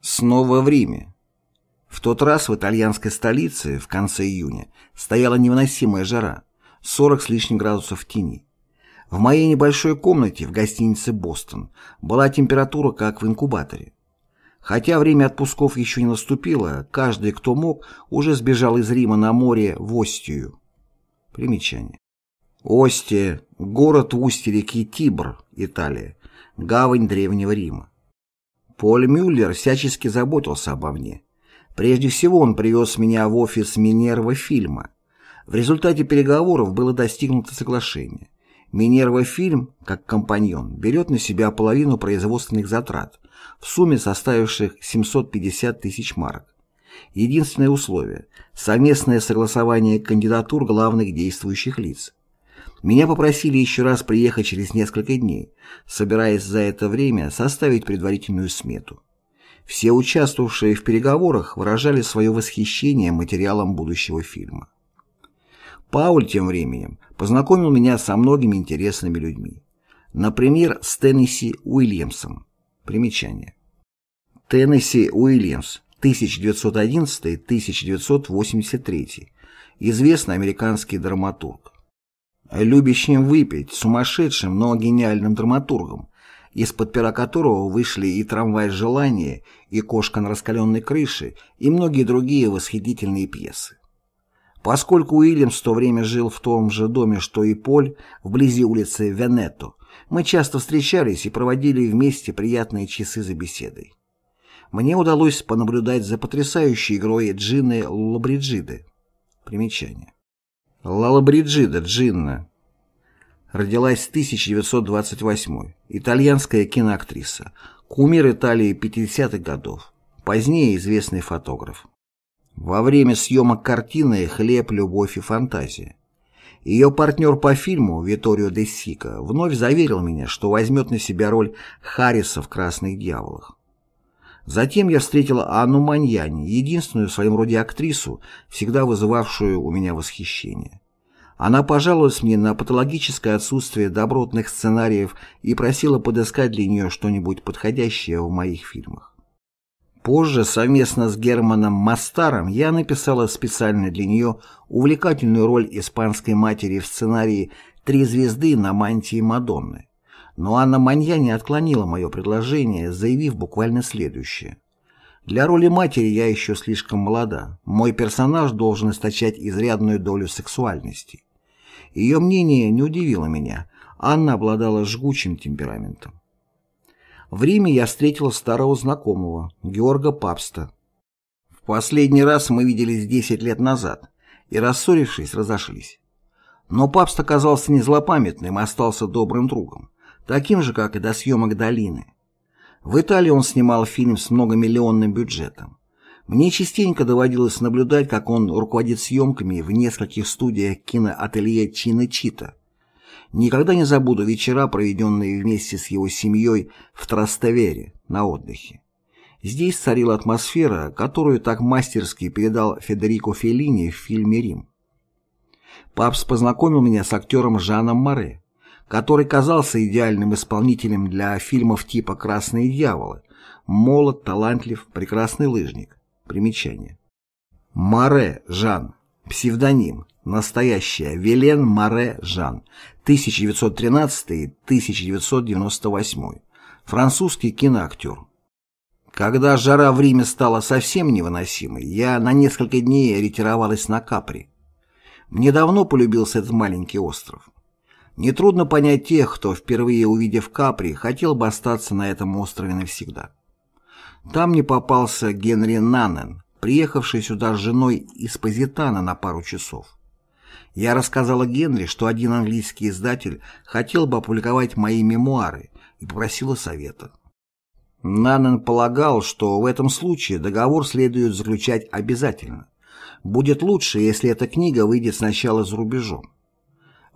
Снова в Риме. В тот раз в итальянской столице в конце июня стояла невыносимая жара, 40 с лишним градусов в тени. В моей небольшой комнате в гостинице «Бостон» была температура как в инкубаторе. Хотя время отпусков еще не наступило, каждый, кто мог, уже сбежал из Рима на море в Остию. Примечание. Остия – город в устье реки Тибр, Италия, гавань Древнего Рима. Поль Мюллер всячески заботился обо мне. Прежде всего он привез меня в офис Минерва фильма. В результате переговоров было достигнуто соглашение. Минерва фильм, как компаньон, берет на себя половину производственных затрат, в сумме составивших 750 тысяч марок. Единственное условие – совместное согласование кандидатур главных действующих лиц. Меня попросили еще раз приехать через несколько дней, собираясь за это время составить предварительную смету. Все участвовавшие в переговорах выражали свое восхищение материалом будущего фильма. Пауль тем временем познакомил меня со многими интересными людьми. Например, с Теннесси Уильямсом. Примечание. Теннесси Уильямс, 1911-1983, известный американский драматург любящим выпить, сумасшедшим, но гениальным драматургом, из-под пера которого вышли и «Трамвай желания», и «Кошка на раскаленной крыше», и многие другие восхитительные пьесы. Поскольку Уильямс в то время жил в том же доме, что и Поль, вблизи улицы Венетто, мы часто встречались и проводили вместе приятные часы за беседой. Мне удалось понаблюдать за потрясающей игрой Джины Лабриджиды. Примечание. Лала Бриджида Джинна. Родилась в 1928 Итальянская киноактриса. Кумир Италии 50-х годов. Позднее известный фотограф. Во время съемок картины «Хлеб, любовь и фантазия» ее партнер по фильму Виторио де Сика вновь заверил меня, что возьмет на себя роль Харриса в «Красных дьяволах». Затем я встретила Анну Маньяни, единственную в своем роде актрису, всегда вызывавшую у меня восхищение. Она пожаловалась мне на патологическое отсутствие добротных сценариев и просила подыскать для нее что-нибудь подходящее в моих фильмах. Позже, совместно с Германом Мастаром, я написала специально для нее увлекательную роль испанской матери в сценарии «Три звезды на мантии Мадонны». Но Анна Маньяни отклонила мое предложение, заявив буквально следующее. «Для роли матери я еще слишком молода. Мой персонаж должен источать изрядную долю сексуальности». Ее мнение не удивило меня. Анна обладала жгучим темпераментом. В Риме я встретил старого знакомого, Георга Папста. В последний раз мы виделись 10 лет назад и, рассорившись, разошлись. Но Папст оказался не злопамятным и остался добрым другом таким же, как и до съемок «Долины». В Италии он снимал фильм с многомиллионным бюджетом. Мне частенько доводилось наблюдать, как он руководит съемками в нескольких студиях киноателье Чита. Никогда не забуду вечера, проведенные вместе с его семьей в Траставере на отдыхе. Здесь царила атмосфера, которую так мастерски передал Федерико Феллини в фильме «Рим». Папс познакомил меня с актером Жаном Море который казался идеальным исполнителем для фильмов типа «Красные дьяволы», молод, талантлив, прекрасный лыжник. Примечание. Маре Жан. Псевдоним. Настоящая. Велен Маре Жан. 1913-1998. Французский киноактер. Когда жара в Риме стала совсем невыносимой, я на несколько дней ретировалась на Капри. Мне давно полюбился этот маленький остров. Нетрудно понять тех, кто, впервые увидев Капри, хотел бы остаться на этом острове навсегда. Там мне попался Генри Наннен, приехавший сюда с женой из Позитана на пару часов. Я рассказала Генри, что один английский издатель хотел бы опубликовать мои мемуары и попросила совета. Наннен полагал, что в этом случае договор следует заключать обязательно. Будет лучше, если эта книга выйдет сначала за рубежом.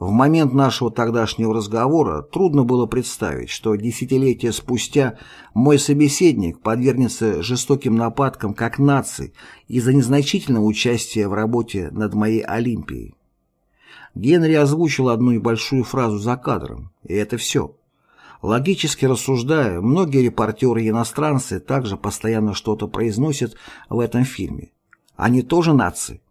В момент нашего тогдашнего разговора трудно было представить, что десятилетия спустя мой собеседник подвергнется жестоким нападкам как нации из-за незначительного участия в работе над моей Олимпией. Генри озвучил одну небольшую фразу за кадром, и это все. Логически рассуждая, многие репортеры и иностранцы также постоянно что-то произносят в этом фильме. Они тоже нации.